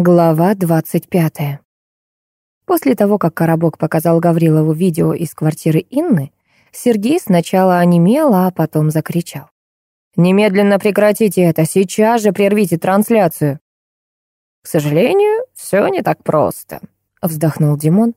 Глава 25. После того, как Коробок показал Гаврилову видео из квартиры Инны, Сергей сначала онемел, а потом закричал. «Немедленно прекратите это! Сейчас же прервите трансляцию!» «К сожалению, все не так просто», — вздохнул Димон.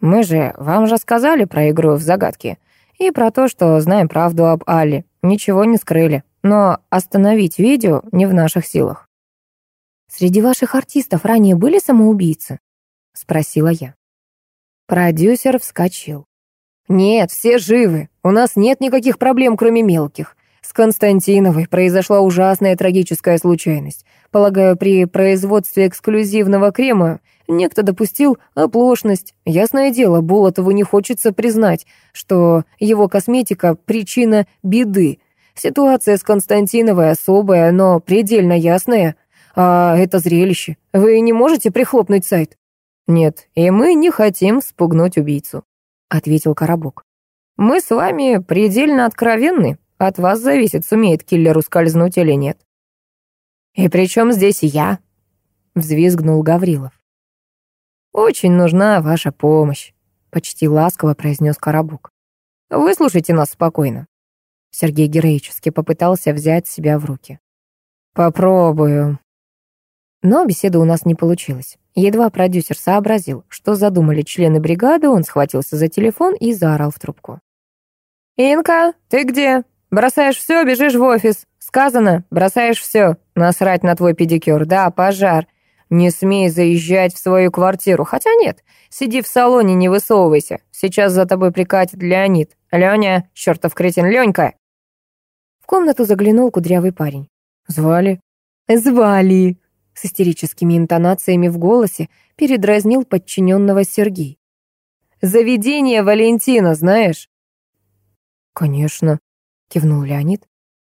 «Мы же, вам же сказали про игру в загадки и про то, что знаем правду об Али. Ничего не скрыли, но остановить видео не в наших силах». «Среди ваших артистов ранее были самоубийцы?» — спросила я. Продюсер вскочил. «Нет, все живы. У нас нет никаких проблем, кроме мелких. С Константиновой произошла ужасная трагическая случайность. Полагаю, при производстве эксклюзивного крема некто допустил оплошность. Ясное дело, Болотову не хочется признать, что его косметика — причина беды. Ситуация с Константиновой особая, но предельно ясная. А это зрелище. Вы не можете прихлопнуть сайт? Нет, и мы не хотим спугнуть убийцу, ответил Коробок. Мы с вами предельно откровенны. От вас зависит, сумеет киллер ускользнуть или нет. И при чем здесь я? Взвизгнул Гаврилов. Очень нужна ваша помощь, почти ласково произнес Коробок. Выслушайте нас спокойно. Сергей героически попытался взять себя в руки. «Попробую», но беседа у нас не получилась. Едва продюсер сообразил, что задумали члены бригады, он схватился за телефон и заорал в трубку. «Инка, ты где? Бросаешь все, бежишь в офис. Сказано, бросаешь все. Насрать на твой педикюр. Да, пожар. Не смей заезжать в свою квартиру. Хотя нет, сиди в салоне, не высовывайся. Сейчас за тобой прикатит Леонид. Леня, чертов кретин, Ленька!» В комнату заглянул кудрявый парень. «Звали?» «Звали!» С истерическими интонациями в голосе передразнил подчиненного Сергей. «Заведение Валентина, знаешь?» «Конечно», — кивнул Леонид.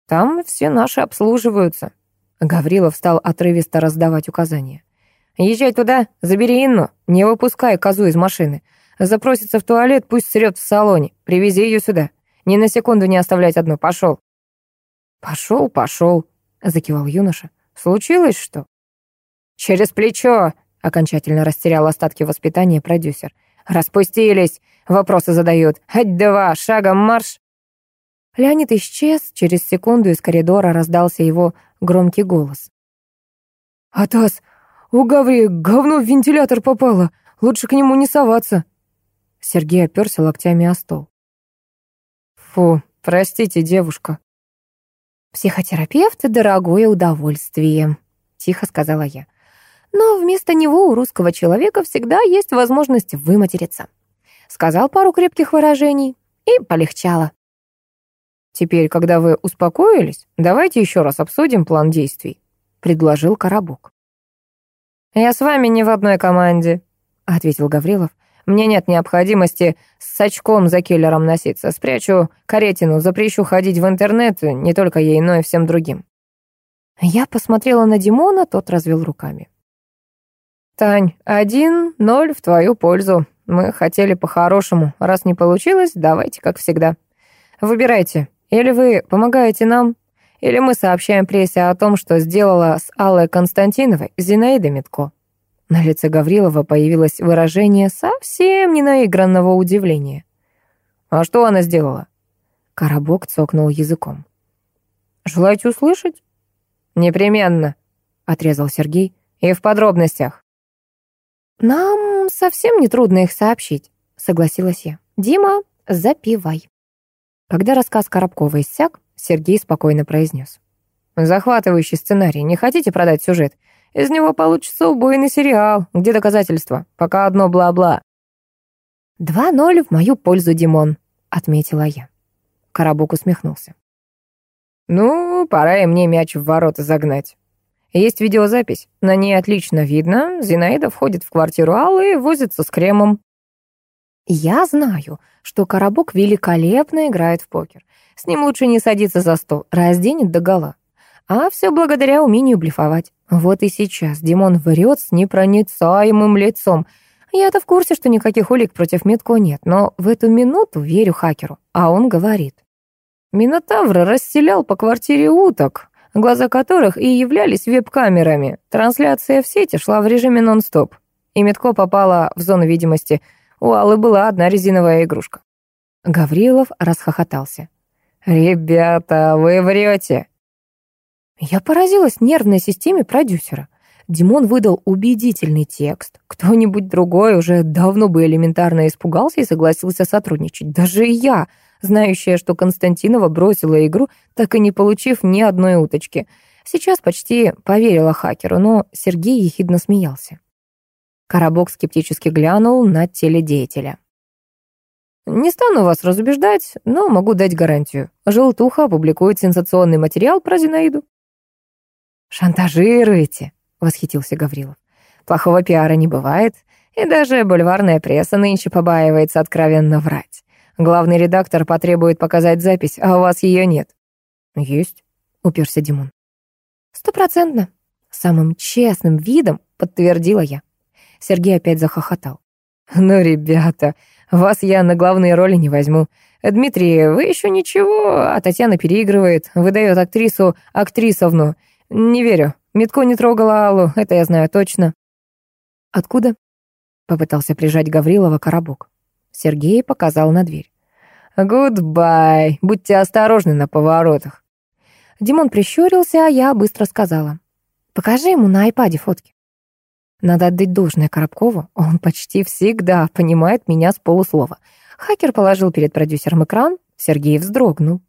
«Там все наши обслуживаются». Гаврилов стал отрывисто раздавать указания. «Езжай туда, забери Инну, не выпускай козу из машины. Запросится в туалет, пусть срет в салоне. Привези ее сюда. Ни на секунду не оставлять одну. Пошел». «Пошел, пошел», — закивал юноша. «Случилось что?» «Через плечо!» — окончательно растерял остатки воспитания продюсер. «Распустились! Вопросы задают. Хоть два, шагом марш!» Леонид исчез, через секунду из коридора раздался его громкий голос. «Атас, у Гаври говно в вентилятор попало, лучше к нему не соваться!» Сергей оперся локтями о стол. «Фу, простите, девушка». «Психотерапевт — дорогое удовольствие», — тихо сказала я но вместо него у русского человека всегда есть возможность выматериться. Сказал пару крепких выражений и полегчало. «Теперь, когда вы успокоились, давайте еще раз обсудим план действий», — предложил Коробок. «Я с вами не в одной команде», — ответил Гаврилов. «Мне нет необходимости с очком за киллером носиться. Спрячу каретину, запрещу ходить в интернет не только ей, но и всем другим». Я посмотрела на Димона, тот развел руками. «Тань, один, ноль в твою пользу. Мы хотели по-хорошему. Раз не получилось, давайте, как всегда. Выбирайте. Или вы помогаете нам, или мы сообщаем прессе о том, что сделала с Аллой Константиновой Зинаида Митко». На лице Гаврилова появилось выражение совсем не наигранного удивления. «А что она сделала?» Коробок цокнул языком. «Желаете услышать?» «Непременно», — отрезал Сергей. «И в подробностях». «Нам совсем не трудно их сообщить», — согласилась я. «Дима, запивай». Когда рассказ Коробкова иссяк, Сергей спокойно произнес. «Захватывающий сценарий. Не хотите продать сюжет? Из него получится убойный сериал. Где доказательства? Пока одно бла-бла». «Два ноль в мою пользу, Димон», — отметила я. Коробок усмехнулся. «Ну, пора и мне мяч в ворота загнать. Есть видеозапись. На ней отлично видно. Зинаида входит в квартиру Аллы и возится с кремом. Я знаю, что Коробок великолепно играет в покер. С ним лучше не садиться за стол, разденет догола. А все благодаря умению блефовать. Вот и сейчас Димон врет с непроницаемым лицом. Я-то в курсе, что никаких улик против Метко нет, но в эту минуту верю хакеру, а он говорит. Минотавр расселял по квартире уток, глаза которых и являлись веб-камерами. Трансляция в сети шла в режиме нон-стоп. И Митко попала в зону видимости. У Аллы была одна резиновая игрушка. Гаврилов расхохотался. «Ребята, вы врете!» Я поразилась нервной системе продюсера. Димон выдал убедительный текст. Кто-нибудь другой уже давно бы элементарно испугался и согласился сотрудничать. Даже я, знающая, что Константинова бросила игру, так и не получив ни одной уточки. Сейчас почти поверила хакеру, но Сергей ехидно смеялся. Коробок скептически глянул на теледеятеля. «Не стану вас разубеждать, но могу дать гарантию. Желтуха опубликует сенсационный материал про Зинаиду». «Шантажируете?» — восхитился Гаврилов. «Плохого пиара не бывает, и даже бульварная пресса нынче побаивается откровенно врать. Главный редактор потребует показать запись, а у вас ее нет». «Есть», — уперся Димон. «Стопроцентно», — самым честным видом подтвердила я. Сергей опять захохотал. «Ну, ребята, вас я на главные роли не возьму. Дмитрий, вы еще ничего, а Татьяна переигрывает, выдает актрису актрисовну. Не верю. Митко не трогала Аллу, это я знаю точно. Откуда? Попытался прижать Гаврилова коробок. Сергей показал на дверь. «Goodbye, будьте осторожны на поворотах». Димон прищурился, а я быстро сказала. «Покажи ему на айпаде фотки». Надо отдать должное Коробкову, он почти всегда понимает меня с полуслова. Хакер положил перед продюсером экран, Сергей вздрогнул.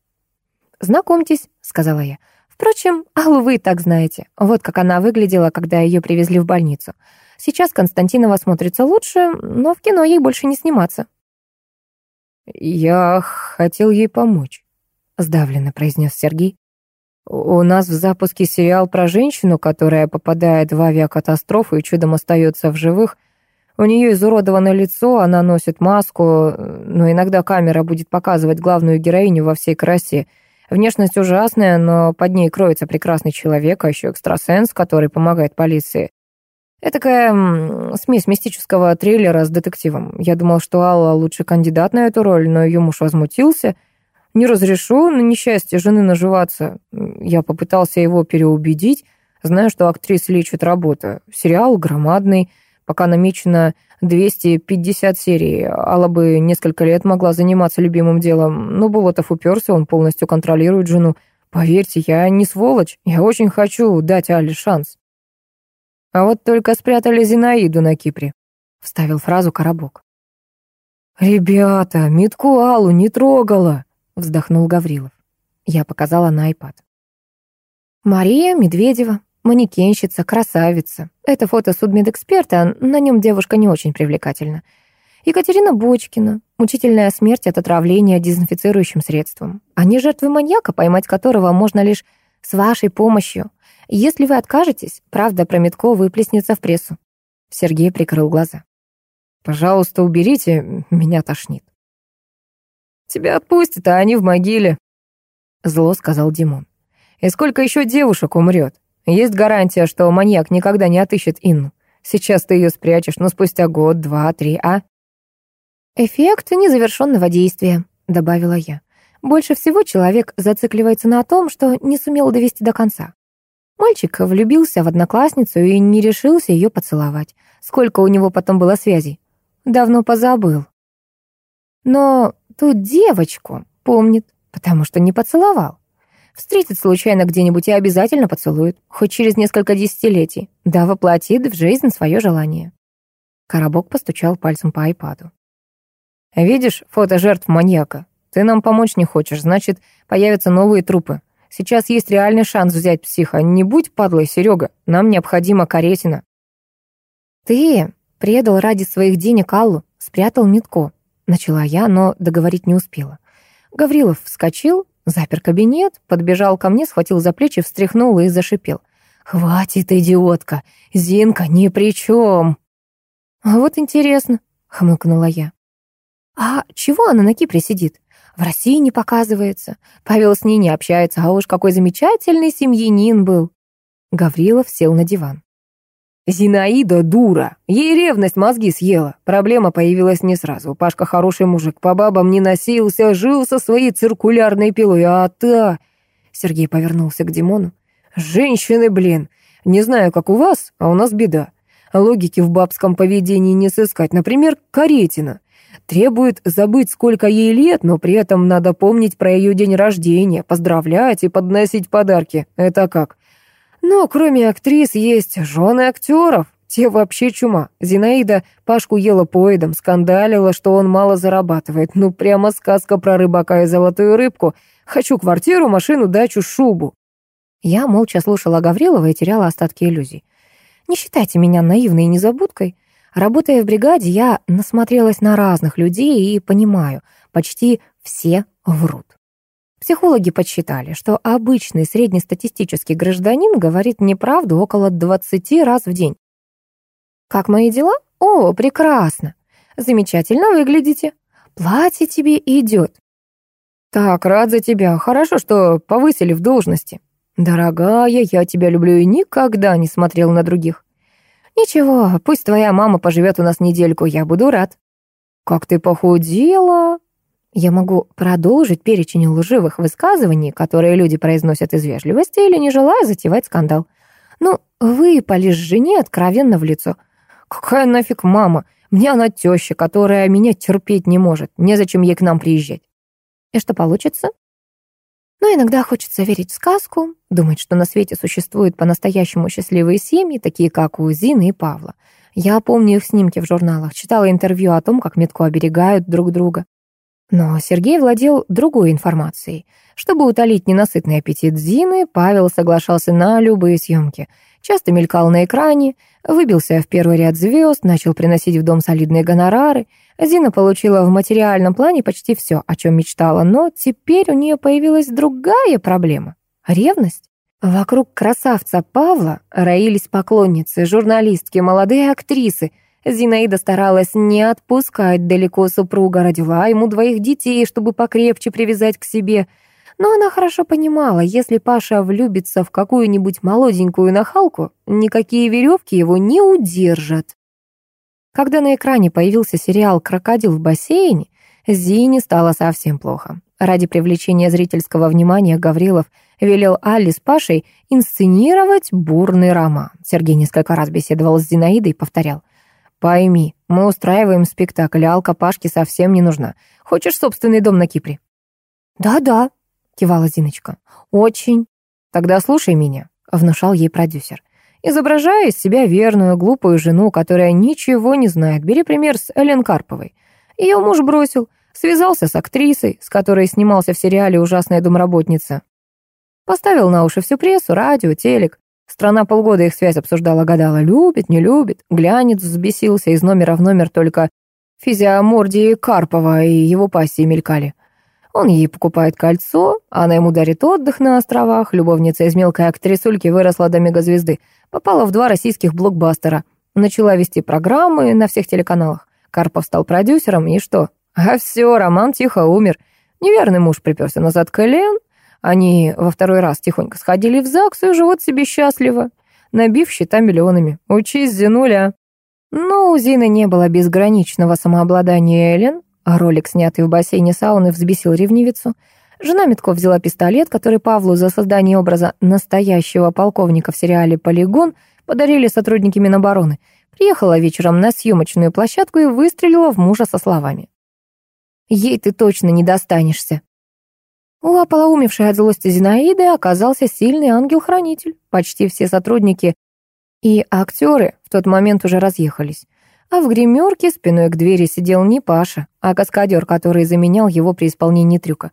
«Знакомьтесь», — сказала я, Впрочем, Аллу вы и так знаете. Вот как она выглядела, когда ее привезли в больницу. Сейчас Константинова смотрится лучше, но в кино ей больше не сниматься. «Я хотел ей помочь», — сдавленно произнес Сергей. «У нас в запуске сериал про женщину, которая попадает в авиакатастрофу и чудом остается в живых. У нее изуродовано лицо, она носит маску, но иногда камера будет показывать главную героиню во всей красе — Внешность ужасная, но под ней кроется прекрасный человек, а еще экстрасенс, который помогает полиции. Это такая смесь мистического триллера с детективом. Я думал, что Алла лучший кандидат на эту роль, но ее муж возмутился. Не разрешу на несчастье жены наживаться. Я попытался его переубедить, зная, что актриса лечит работу. Сериал громадный, пока намечено 250 серий. Алла бы несколько лет могла заниматься любимым делом, но Болотов уперся, он полностью контролирует жену. Поверьте, я не сволочь, я очень хочу дать Але шанс. А вот только спрятали Зинаиду на Кипре, вставил фразу Коробок. «Ребята, метку Аллу не трогала», — вздохнул Гаврилов. Я показала на iPad. «Мария Медведева, Манекенщица, красавица. Это фото судмедэксперта, на нем девушка не очень привлекательна. Екатерина Бочкина. Мучительная смерть от отравления дезинфицирующим средством. Они жертвы маньяка, поймать которого можно лишь с вашей помощью. Если вы откажетесь, правда про Метко выплеснется в прессу. Сергей прикрыл глаза. «Пожалуйста, уберите, меня тошнит». «Тебя отпустят, а они в могиле», — зло сказал Димон. «И сколько еще девушек умрет? Есть гарантия, что маньяк никогда не отыщет Инну. Сейчас ты ее спрячешь, но спустя год, два, три, а? Эффект незавершенного действия, добавила я. Больше всего человек зацикливается на том, что не сумел довести до конца. Мальчик влюбился в одноклассницу и не решился ее поцеловать. Сколько у него потом было связей? Давно позабыл. Но тут девочку помнит, потому что не поцеловал. Встретит случайно где-нибудь и обязательно поцелует, хоть через несколько десятилетий. Да, воплотит в жизнь свое желание. Коробок постучал пальцем по айпаду. «Видишь фото жертв маньяка? Ты нам помочь не хочешь, значит, появятся новые трупы. Сейчас есть реальный шанс взять психа. Не будь падлой, Серега, нам необходимо Каретина». «Ты предал ради своих денег Аллу, спрятал Митко», — начала я, но договорить не успела. Гаврилов вскочил, Запер кабинет, подбежал ко мне, схватил за плечи, встряхнул и зашипел. «Хватит, идиотка! Зинка ни при чем!» «А вот интересно», — хмыкнула я. «А чего она на Кипре сидит? В России не показывается. Павел с ней не общается, а уж какой замечательный семьянин был». Гаврилов сел на диван. Зинаида дура. Ей ревность мозги съела. Проблема появилась не сразу. Пашка хороший мужик, по бабам не носился, жил со своей циркулярной пилой, а та... Сергей повернулся к Димону. Женщины, блин. Не знаю, как у вас, а у нас беда. Логики в бабском поведении не сыскать. Например, Каретина. Требует забыть, сколько ей лет, но при этом надо помнить про ее день рождения, поздравлять и подносить подарки. Это как? Но кроме актрис есть жены актеров. Те вообще чума. Зинаида Пашку ела поедом, скандалила, что он мало зарабатывает. Ну, прямо сказка про рыбака и золотую рыбку. Хочу квартиру, машину, дачу, шубу. Я молча слушала Гаврилова и теряла остатки иллюзий. Не считайте меня наивной незабудкой. Работая в бригаде, я насмотрелась на разных людей и понимаю, почти все врут. Психологи подсчитали, что обычный среднестатистический гражданин говорит неправду около 20 раз в день. «Как мои дела? О, прекрасно! Замечательно выглядите. Платье тебе идет. Так, рад за тебя. Хорошо, что повысили в должности. Дорогая, я тебя люблю и никогда не смотрел на других. Ничего, пусть твоя мама поживет у нас недельку, я буду рад. Как ты похудела. Я могу продолжить перечень лживых высказываний, которые люди произносят из вежливости или не желая затевать скандал. Ну, выпали жене откровенно в лицо — Какая нафиг мама? Мне она теща, которая меня терпеть не может. Незачем ей к нам приезжать. И что получится? Но иногда хочется верить в сказку, думать, что на свете существуют по-настоящему счастливые семьи, такие как у Зины и Павла. Я помню их снимки в журналах, читала интервью о том, как метко оберегают друг друга. Но Сергей владел другой информацией. Чтобы утолить ненасытный аппетит Зины, Павел соглашался на любые съемки — Часто мелькал на экране, выбился в первый ряд звезд, начал приносить в дом солидные гонорары. Зина получила в материальном плане почти все, о чем мечтала, но теперь у нее появилась другая проблема — ревность. Вокруг красавца Павла роились поклонницы, журналистки, молодые актрисы. Зинаида старалась не отпускать далеко супруга, родила ему двоих детей, чтобы покрепче привязать к себе — но она хорошо понимала, если Паша влюбится в какую-нибудь молоденькую нахалку, никакие веревки его не удержат. Когда на экране появился сериал «Крокодил в бассейне», Зине стало совсем плохо. Ради привлечения зрительского внимания Гаврилов велел Алле с Пашей инсценировать бурный роман. Сергей несколько раз беседовал с Зинаидой и повторял. «Пойми, мы устраиваем спектакль, а Алка Пашке совсем не нужна. Хочешь собственный дом на Кипре?» «Да-да», — кивала Зиночка. «Очень». «Тогда слушай меня», — внушал ей продюсер. «Изображая из себя верную, глупую жену, которая ничего не знает, бери пример с Эллен Карповой. Ее муж бросил, связался с актрисой, с которой снимался в сериале «Ужасная домработница». Поставил на уши всю прессу, радио, телек. Страна полгода их связь обсуждала, гадала, любит, не любит. Глянец взбесился, из номера в номер только физиомордии Карпова и его пассии мелькали. Он ей покупает кольцо, она ему дарит отдых на островах. Любовница из мелкой актрисульки выросла до мегазвезды. Попала в два российских блокбастера. Начала вести программы на всех телеканалах. Карпов стал продюсером, и что? А все, Роман тихо умер. Неверный муж приперся назад к Элен. Они во второй раз тихонько сходили в ЗАГС и живут себе счастливо, набив счета миллионами. Учись, Зинуля. Но у Зины не было безграничного самообладания Элен, а ролик, снятый в бассейне сауны, взбесил ревнивицу. Жена Митков взяла пистолет, который Павлу за создание образа настоящего полковника в сериале «Полигон» подарили сотрудники Минобороны. Приехала вечером на съемочную площадку и выстрелила в мужа со словами. «Ей ты точно не достанешься». У ополоумевшей от злости Зинаиды оказался сильный ангел-хранитель. Почти все сотрудники и актеры в тот момент уже разъехались. А в гримерке спиной к двери сидел не Паша, а каскадер, который заменял его при исполнении трюка.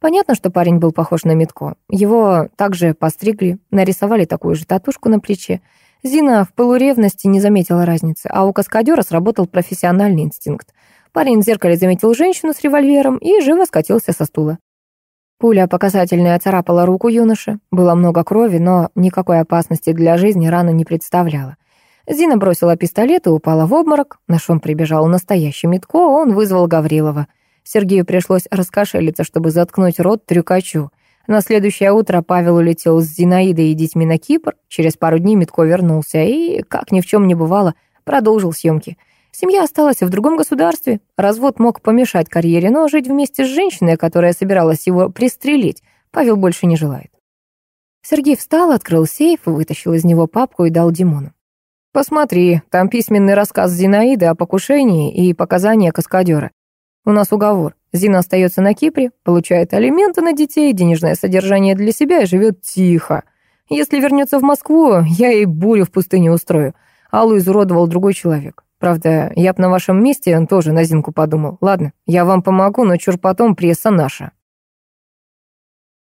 Понятно, что парень был похож на Митко. Его также постригли, нарисовали такую же татушку на плече. Зина в полуревности не заметила разницы, а у каскадера сработал профессиональный инстинкт. Парень в зеркале заметил женщину с револьвером и живо скатился со стула. Пуля показательная царапала руку юноши. Было много крови, но никакой опасности для жизни рана не представляла. Зина бросила пистолет и упала в обморок. На шум прибежал настоящий Митко, он вызвал Гаврилова. Сергею пришлось раскошелиться, чтобы заткнуть рот трюкачу. На следующее утро Павел улетел с Зинаидой и детьми на Кипр. Через пару дней Митко вернулся и, как ни в чем не бывало, продолжил съемки. Семья осталась в другом государстве. Развод мог помешать карьере, но жить вместе с женщиной, которая собиралась его пристрелить, Павел больше не желает. Сергей встал, открыл сейф, вытащил из него папку и дал Димону. «Посмотри, там письменный рассказ Зинаиды о покушении и показания каскадера. У нас уговор. Зина остается на Кипре, получает алименты на детей, денежное содержание для себя и живет тихо. Если вернется в Москву, я ей бурю в пустыне устрою. Аллу изуродовал другой человек. Правда, я б на вашем месте тоже на Зинку подумал. Ладно, я вам помогу, но чур потом пресса наша.